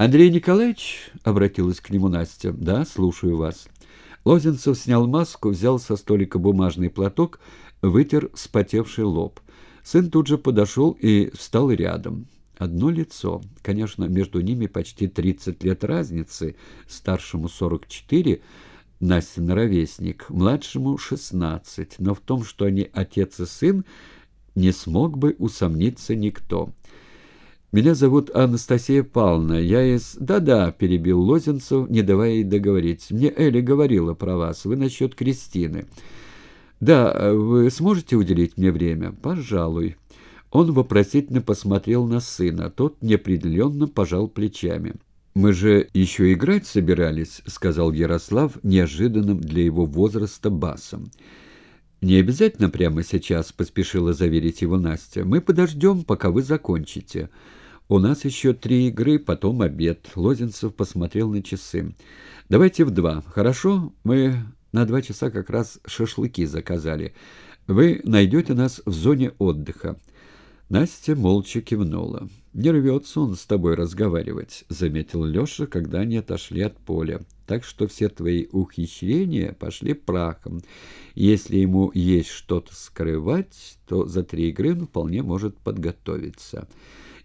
«Андрей Николаевич?» — обратилась к нему Настя. «Да, слушаю вас». Лозенцев снял маску, взял со столика бумажный платок, вытер вспотевший лоб. Сын тут же подошел и встал рядом. Одно лицо. Конечно, между ними почти 30 лет разницы. Старшему 44, Настин ровесник, младшему 16. Но в том, что они отец и сын, не смог бы усомниться никто. «Меня зовут Анастасия Павловна. Я из...» «Да-да», — перебил Лозенцев, не давая ей договорить. «Мне Эля говорила про вас. Вы насчет Кристины». «Да, вы сможете уделить мне время?» «Пожалуй». Он вопросительно посмотрел на сына. Тот неопределенно пожал плечами. «Мы же еще играть собирались», — сказал Ярослав неожиданным для его возраста басом. «Не обязательно прямо сейчас», — поспешила заверить его Настя. «Мы подождем, пока вы закончите». «У нас еще три игры, потом обед». Лозенцев посмотрел на часы. «Давайте в два. Хорошо? Мы на два часа как раз шашлыки заказали. Вы найдете нас в зоне отдыха». Настя молча кивнула. «Не рвется он с тобой разговаривать», — заметил Леша, когда они отошли от поля. «Так что все твои ухищрения пошли прахом. Если ему есть что-то скрывать, то за три игры он вполне может подготовиться».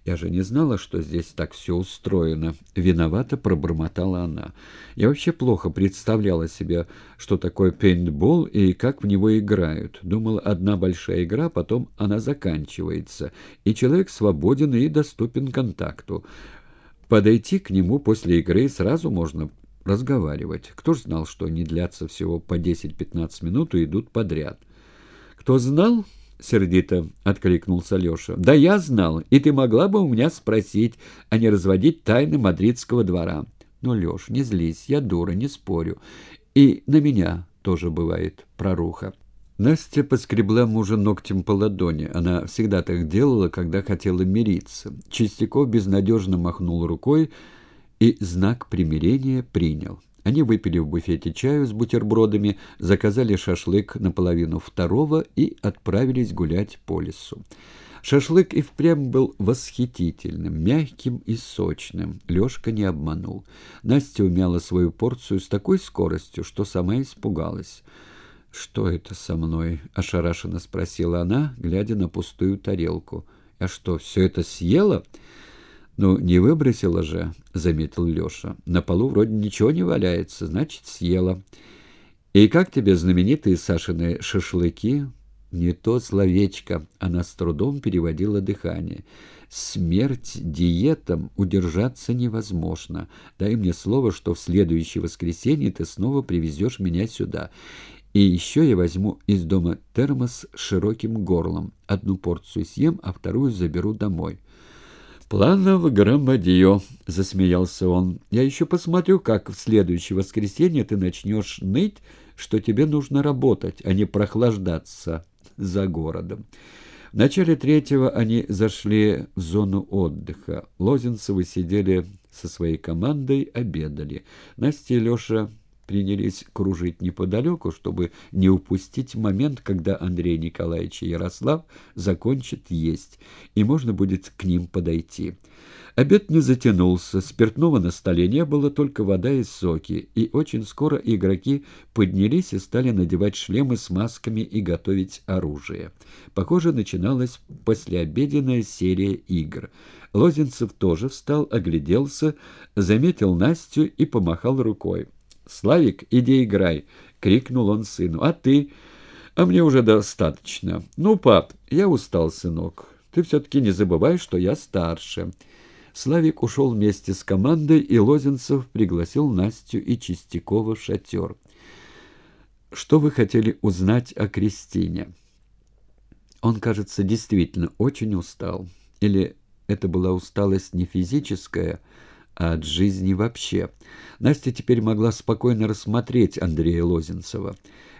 «Я же не знала, что здесь так все устроено». Виновато пробормотала она. «Я вообще плохо представляла себе, что такое пейнтбол и как в него играют. Думала, одна большая игра, потом она заканчивается, и человек свободен и доступен контакту. Подойти к нему после игры сразу можно разговаривать. Кто ж знал, что они длятся всего по 10-15 минут и идут подряд?» «Кто знал?» — сердито откликнулся Леша. «Да я знал, и ты могла бы у меня спросить, а не разводить тайны мадридского двора». «Ну, Леш, не злись, я дура, не спорю. И на меня тоже бывает проруха». Настя поскребла мужа ногтем по ладони. Она всегда так делала, когда хотела мириться. Чистяков безнадежно махнул рукой и знак примирения принял. Они выпили в буфете чаю с бутербродами, заказали шашлык наполовину второго и отправились гулять по лесу. Шашлык и впрямь был восхитительным, мягким и сочным. Лёшка не обманул. Настя умяла свою порцию с такой скоростью, что сама испугалась. «Что это со мной?» — ошарашенно спросила она, глядя на пустую тарелку. «А что, все это съела?» «Ну, не выбросила же», — заметил Леша. «На полу вроде ничего не валяется, значит, съела». «И как тебе знаменитые Сашины шашлыки?» «Не то словечко», — она с трудом переводила дыхание. «Смерть диетам удержаться невозможно. Дай мне слово, что в следующее воскресенье ты снова привезешь меня сюда. И еще я возьму из дома термос с широким горлом. Одну порцию съем, а вторую заберу домой». «Планов громадье», — засмеялся он. «Я еще посмотрю, как в следующее воскресенье ты начнешь ныть, что тебе нужно работать, а не прохлаждаться за городом». В начале третьего они зашли в зону отдыха. Лозенцевы сидели со своей командой, обедали. Настя и Леша принялись кружить неподалеку, чтобы не упустить момент, когда Андрей Николаевич и Ярослав закончат есть, и можно будет к ним подойти. Обед не затянулся, спиртного на столе не было, только вода и соки, и очень скоро игроки поднялись и стали надевать шлемы с масками и готовить оружие. Похоже, начиналась послеобеденная серия игр. Лозенцев тоже встал, огляделся, заметил Настю и помахал рукой. «Славик, иди играй!» — крикнул он сыну. «А ты?» «А мне уже достаточно. Ну, пап, я устал, сынок. Ты все-таки не забывай, что я старше». Славик ушел вместе с командой, и Лозенцев пригласил Настю и Чистякова в шатер. «Что вы хотели узнать о Кристине?» Он, кажется, действительно очень устал. Или это была усталость не физическая, а от жизни вообще. Настя теперь могла спокойно рассмотреть Андрея Лозенцева.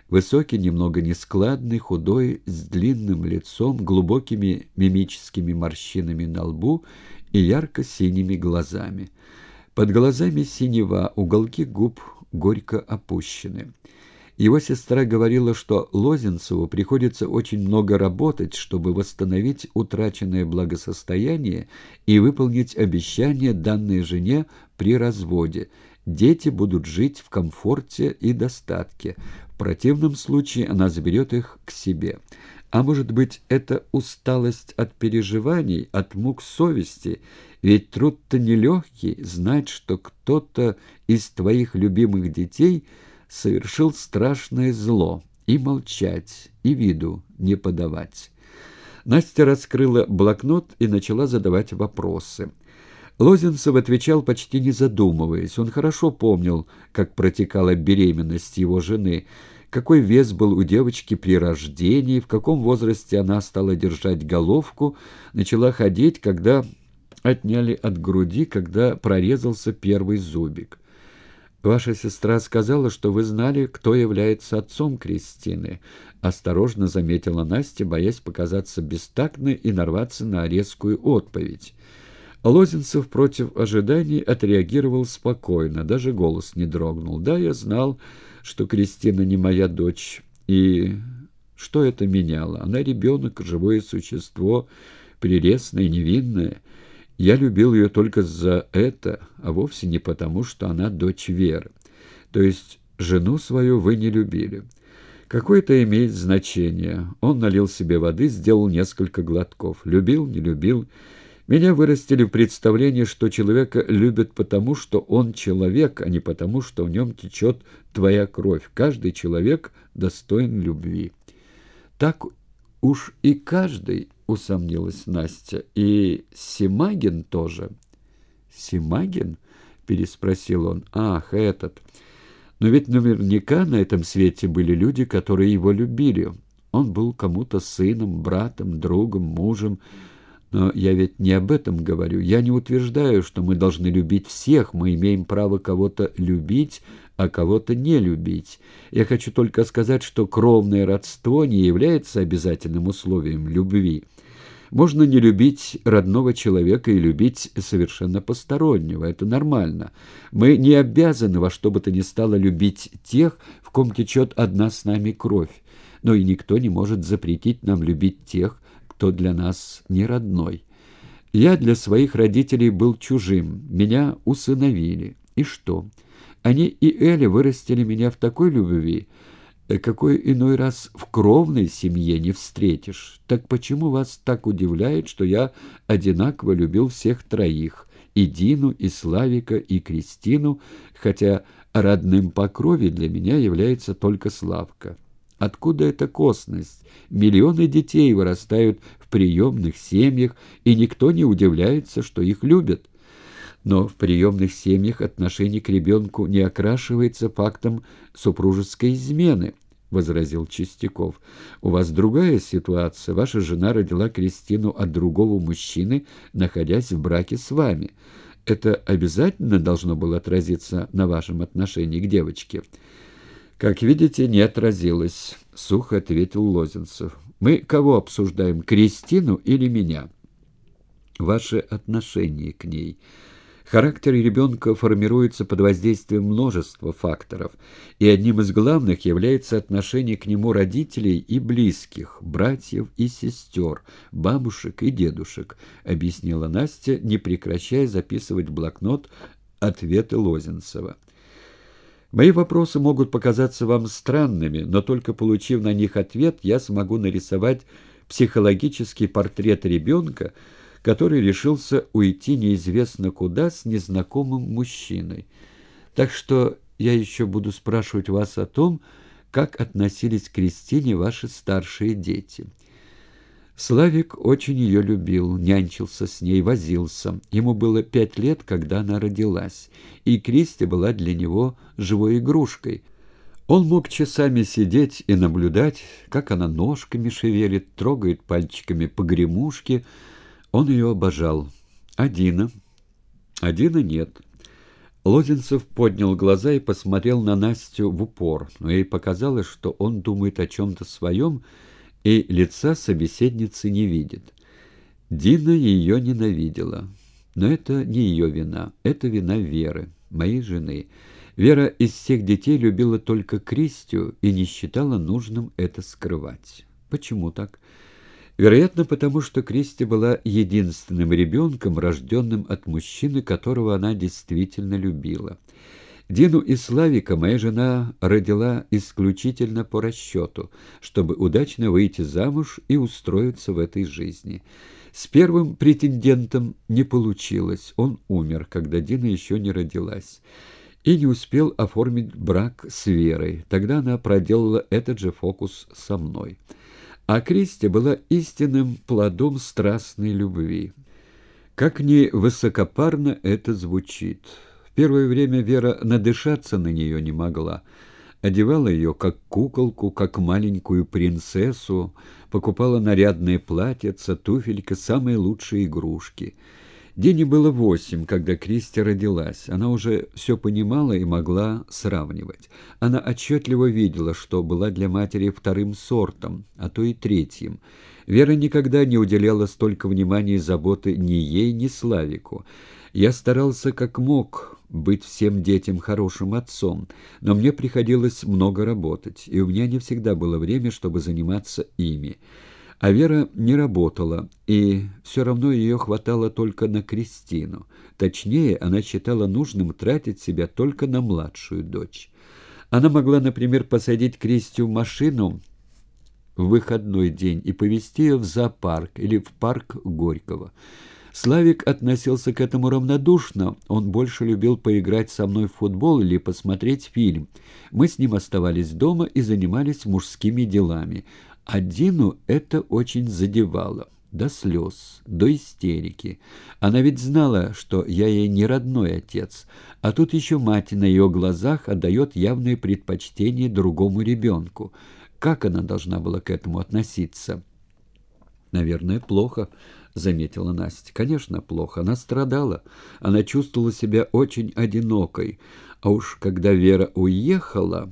Высокий, немного нескладный, худой, с длинным лицом, глубокими мимическими морщинами на лбу и ярко-синими глазами. Под глазами синева, уголки губ горько опущены. Его сестра говорила, что Лозенцеву приходится очень много работать, чтобы восстановить утраченное благосостояние и выполнить обещание данной жене при разводе. Дети будут жить в комфорте и достатке. В противном случае она заберет их к себе. А может быть, это усталость от переживаний, от мук совести? Ведь труд-то нелегкий, знать, что кто-то из твоих любимых детей – совершил страшное зло, и молчать, и виду не подавать. Настя раскрыла блокнот и начала задавать вопросы. Лозенцев отвечал почти не задумываясь. Он хорошо помнил, как протекала беременность его жены, какой вес был у девочки при рождении, в каком возрасте она стала держать головку, начала ходить, когда отняли от груди, когда прорезался первый зубик. «Ваша сестра сказала, что вы знали, кто является отцом Кристины», — осторожно заметила Настя, боясь показаться бестактной и нарваться на резкую отповедь. Лозенцев против ожиданий отреагировал спокойно, даже голос не дрогнул. «Да, я знал, что Кристина не моя дочь, и что это меняло? Она ребенок, живое существо, прелестное, невинное». Я любил ее только за это, а вовсе не потому, что она дочь Веры. То есть жену свою вы не любили. Какое это имеет значение? Он налил себе воды, сделал несколько глотков. Любил, не любил. Меня вырастили в представлении, что человека любят потому, что он человек, а не потому, что в нем течет твоя кровь. Каждый человек достоин любви. Так уж и каждый — усомнилась Настя. «И Симагин тоже?» «Симагин?» — переспросил он. «Ах, этот. Но ведь наверняка на этом свете были люди, которые его любили. Он был кому-то сыном, братом, другом, мужем». Но я ведь не об этом говорю. Я не утверждаю, что мы должны любить всех. Мы имеем право кого-то любить, а кого-то не любить. Я хочу только сказать, что кровное родство не является обязательным условием любви. Можно не любить родного человека и любить совершенно постороннего. Это нормально. Мы не обязаны во что бы то ни стало любить тех, в ком течет одна с нами кровь. Но и никто не может запретить нам любить тех, кто для нас не родной. Я для своих родителей был чужим, меня усыновили. И что? Они и Эля вырастили меня в такой любви, какой иной раз в кровной семье не встретишь. Так почему вас так удивляет, что я одинаково любил всех троих, и Дину, и Славика, и Кристину, хотя родным по крови для меня является только Славка? Откуда эта косность? Миллионы детей вырастают в приемных семьях, и никто не удивляется, что их любят. Но в приемных семьях отношение к ребенку не окрашивается фактом супружеской измены, — возразил Чистяков. — У вас другая ситуация. Ваша жена родила Кристину от другого мужчины, находясь в браке с вами. Это обязательно должно было отразиться на вашем отношении к девочке? — «Как видите, не отразилось», — сухо ответил Лозенцев. «Мы кого обсуждаем, Кристину или меня?» «Ваше отношение к ней». Характер ребенка формируется под воздействием множества факторов, и одним из главных является отношение к нему родителей и близких, братьев и сестер, бабушек и дедушек, объяснила Настя, не прекращая записывать в блокнот ответы Лозенцева. Мои вопросы могут показаться вам странными, но только получив на них ответ, я смогу нарисовать психологический портрет ребенка, который решился уйти неизвестно куда с незнакомым мужчиной. Так что я еще буду спрашивать вас о том, как относились к Кристине ваши старшие дети». Славик очень ее любил, нянчился с ней, возился. Ему было пять лет, когда она родилась, и Кристи была для него живой игрушкой. Он мог часами сидеть и наблюдать, как она ножками шевелит, трогает пальчиками погремушки. Он ее обожал. А Дина? А Дина нет. Лозенцев поднял глаза и посмотрел на Настю в упор, но ей показалось, что он думает о чем-то своем, и лица собеседницы не видит. Дина ее ненавидела. Но это не ее вина, это вина Веры, моей жены. Вера из всех детей любила только Кристию и не считала нужным это скрывать. Почему так? Вероятно, потому что Кристи была единственным ребенком, рожденным от мужчины, которого она действительно любила. Дину и Славика моя жена родила исключительно по расчету, чтобы удачно выйти замуж и устроиться в этой жизни. С первым претендентом не получилось, он умер, когда Дина еще не родилась и не успел оформить брак с Верой. Тогда она проделала этот же фокус со мной. А Кристи была истинным плодом страстной любви. Как ни высокопарно это звучит. Первое время Вера надышаться на нее не могла. Одевала ее как куколку, как маленькую принцессу, покупала нарядные платьица, туфелька, самые лучшие игрушки — Дине было восемь, когда Кристи родилась. Она уже все понимала и могла сравнивать. Она отчетливо видела, что была для матери вторым сортом, а то и третьим. Вера никогда не уделяла столько внимания и заботы ни ей, ни Славику. Я старался как мог быть всем детям хорошим отцом, но мне приходилось много работать, и у меня не всегда было время, чтобы заниматься ими. А Вера не работала, и все равно ее хватало только на Кристину. Точнее, она считала нужным тратить себя только на младшую дочь. Она могла, например, посадить Кристи в машину в выходной день и повезти ее в зоопарк или в парк Горького. Славик относился к этому равнодушно, он больше любил поиграть со мной в футбол или посмотреть фильм. Мы с ним оставались дома и занимались мужскими делами, а Дину это очень задевало. До слез, до истерики. Она ведь знала, что я ей не родной отец, а тут еще мать на ее глазах отдает явное предпочтение другому ребенку. Как она должна была к этому относиться? «Наверное, плохо», — заметила Настя. «Конечно, плохо. Она страдала. Она чувствовала себя очень одинокой. А уж когда Вера уехала...»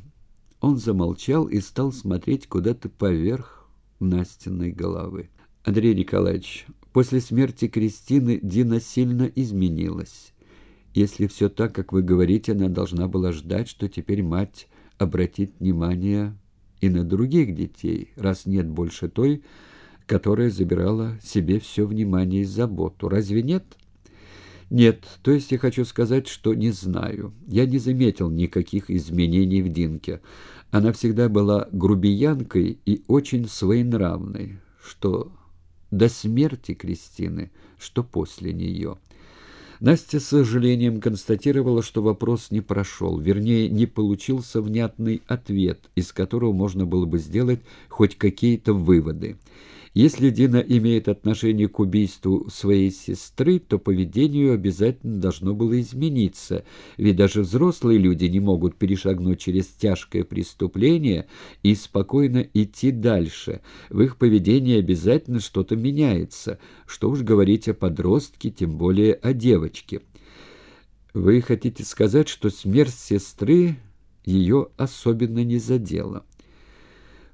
Он замолчал и стал смотреть куда-то поверх Настиной головы. «Андрей Николаевич, после смерти Кристины Дина сильно изменилась. Если все так, как вы говорите, она должна была ждать, что теперь мать обратит внимание и на других детей, раз нет больше той, которая забирала себе все внимание и заботу. Разве нет?» «Нет, то есть я хочу сказать, что не знаю. Я не заметил никаких изменений в Динке. Она всегда была грубиянкой и очень своенравной, что до смерти Кристины, что после нее. Настя с сожалением констатировала, что вопрос не прошел, вернее, не получился внятный ответ, из которого можно было бы сделать хоть какие-то выводы. Если Дина имеет отношение к убийству своей сестры, то поведение ее обязательно должно было измениться, ведь даже взрослые люди не могут перешагнуть через тяжкое преступление и спокойно идти дальше. В их поведении обязательно что-то меняется. Что уж говорить о подростке, тем более о девочке. Вы хотите сказать, что смерть сестры ее особенно не задела?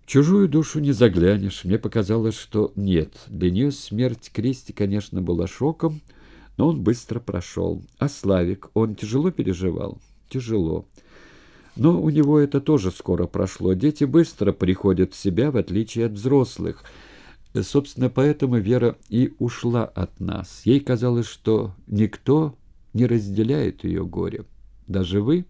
Чужую душу не заглянешь. Мне показалось, что нет. Для нее смерть Кристи, конечно, была шоком, но он быстро прошел. А Славик, он тяжело переживал? Тяжело. Но у него это тоже скоро прошло. Дети быстро приходят в себя, в отличие от взрослых. Собственно, поэтому Вера и ушла от нас. Ей казалось, что никто не разделяет ее горе. Даже вы...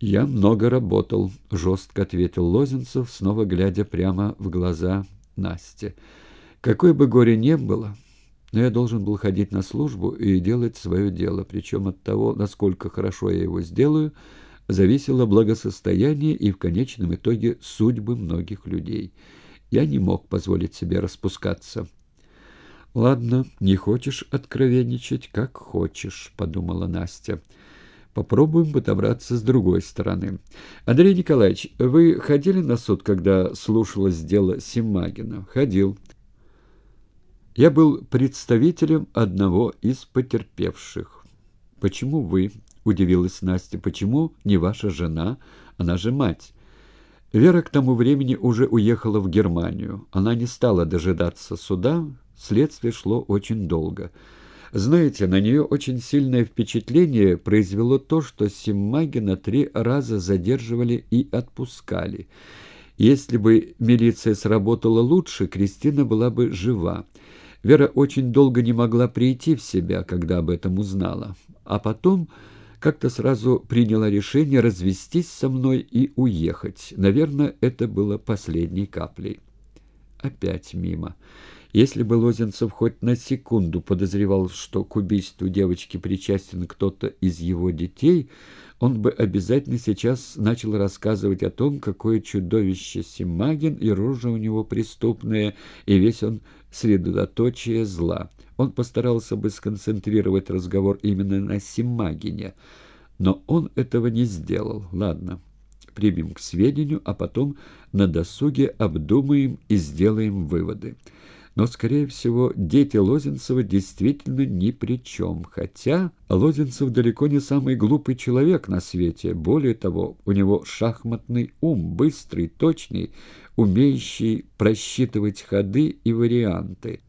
«Я много работал», — жестко ответил Лозенцев, снова глядя прямо в глаза Насте. «Какое бы горе ни было, но я должен был ходить на службу и делать свое дело, причем от того, насколько хорошо я его сделаю, зависело благосостояние и в конечном итоге судьбы многих людей. Я не мог позволить себе распускаться». «Ладно, не хочешь откровенничать, как хочешь», — подумала Настя. Попробуем подобраться с другой стороны. Андрей Николаевич, вы ходили на суд, когда слушалось дело Симагина? Ходил. Я был представителем одного из потерпевших. Почему вы? Удивилась Настя. Почему не ваша жена? Она же мать. Вера к тому времени уже уехала в Германию. Она не стала дожидаться суда, следствие шло очень долго. Знаете, на нее очень сильное впечатление произвело то, что Симмагина три раза задерживали и отпускали. Если бы милиция сработала лучше, Кристина была бы жива. Вера очень долго не могла прийти в себя, когда об этом узнала. А потом как-то сразу приняла решение развестись со мной и уехать. Наверное, это было последней каплей. Опять мимо. Если бы Лозенцев хоть на секунду подозревал, что к убийству девочки причастен кто-то из его детей, он бы обязательно сейчас начал рассказывать о том, какое чудовище Симагин и рожа у него преступная, и весь он средоточие зла. Он постарался бы сконцентрировать разговор именно на Симагине, но он этого не сделал. Ладно, примем к сведению, а потом на досуге обдумаем и сделаем выводы. Но, скорее всего, дети Лозенцева действительно ни при чем. Хотя Лозенцев далеко не самый глупый человек на свете. Более того, у него шахматный ум, быстрый, точный, умеющий просчитывать ходы и варианты.